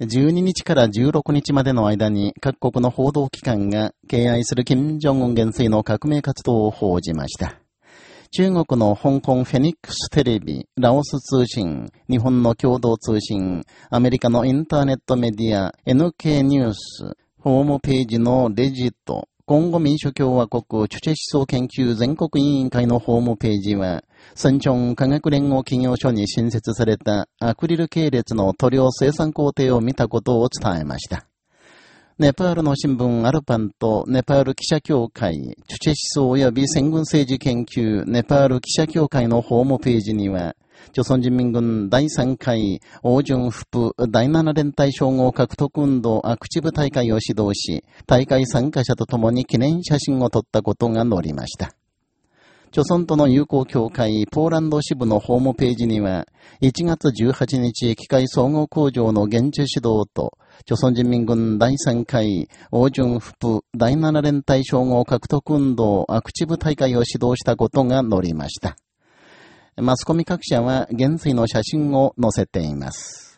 12日から16日までの間に各国の報道機関が敬愛する金正恩元帥の革命活動を報じました。中国の香港フェニックステレビ、ラオス通信、日本の共同通信、アメリカのインターネットメディア、NK ニュース、ホームページのレジット、今後民主共和国チュチェ思想研究全国委員会のホームページは、センチョン科学連合企業所に新設されたアクリル系列の塗料生産工程を見たことを伝えました。ネパールの新聞アルパンとネパール記者協会、チュチェ思想及び戦軍政治研究ネパール記者協会のホームページには、朝鮮人民軍第3回、王順副第7連隊称号獲得運動アクチブ大会を指導し、大会参加者と共に記念写真を撮ったことが載りました。朝鮮との友好協会ポーランド支部のホームページには、1月18日機械総合工場の現地指導と、朝鮮人民軍第3回、王順副第7連隊称号獲得運動アクチブ大会を指導したことが載りました。マスコミ各社は元帥の写真を載せています。